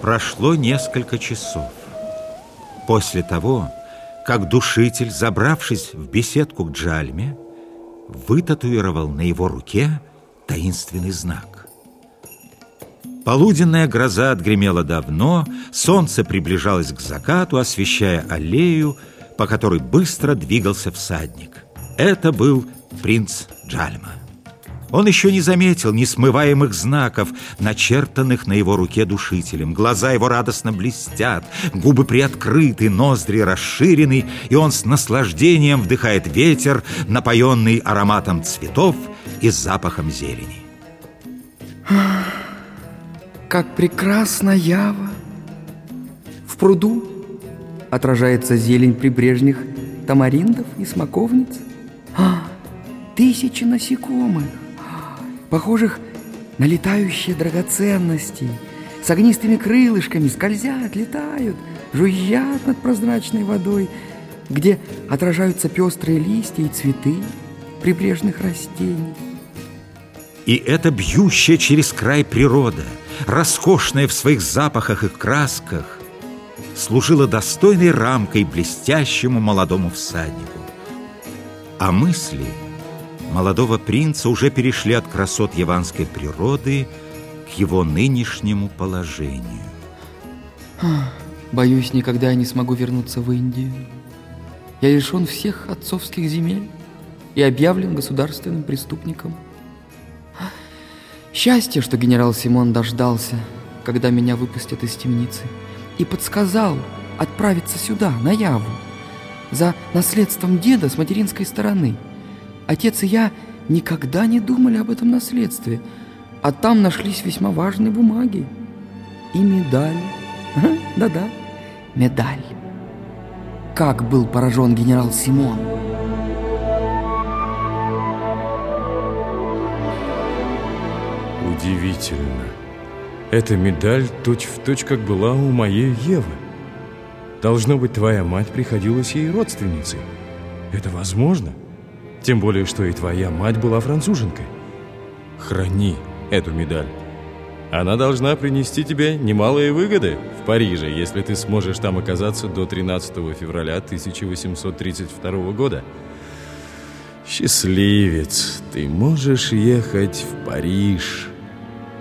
Прошло несколько часов. После того, как душитель, забравшись в беседку к Джальме, вытатуировал на его руке таинственный знак. Полуденная гроза отгремела давно, солнце приближалось к закату, освещая аллею, по которой быстро двигался всадник. Это был принц Джальма. Он еще не заметил несмываемых знаков, начертанных на его руке душителем. Глаза его радостно блестят, губы приоткрыты, ноздри расширены, и он с наслаждением вдыхает ветер, напоенный ароматом цветов и запахом зелени. Как прекрасна Ява! В пруду отражается зелень прибрежных тамариндов и смоковниц. А, тысячи насекомых! Похожих на летающие драгоценности, с огнистыми крылышками скользят, летают, жужжат над прозрачной водой, где отражаются пестрые листья и цветы прибрежных растений. И это бьющая через край природа, роскошная в своих запахах и красках, служила достойной рамкой блестящему молодому всаднику. А мысли — молодого принца уже перешли от красот яванской природы к его нынешнему положению. Боюсь, никогда я не смогу вернуться в Индию. Я лишен всех отцовских земель и объявлен государственным преступником. Счастье, что генерал Симон дождался, когда меня выпустят из темницы, и подсказал отправиться сюда, на Яву, за наследством деда с материнской стороны – Отец и я никогда не думали об этом наследстве, а там нашлись весьма важные бумаги. И медаль. Да-да, медаль. Как был поражен генерал Симон. Удивительно. Эта медаль точь-в-точь, точь, как была у моей Евы. Должно быть, твоя мать приходилась ей родственницей. Это возможно? — тем более, что и твоя мать была француженкой. Храни эту медаль. Она должна принести тебе немалые выгоды в Париже, если ты сможешь там оказаться до 13 февраля 1832 года. Счастливец, ты можешь ехать в Париж.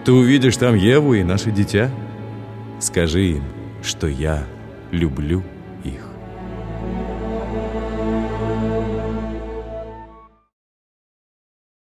Ты увидишь там Еву и наше дитя. Скажи им, что я люблю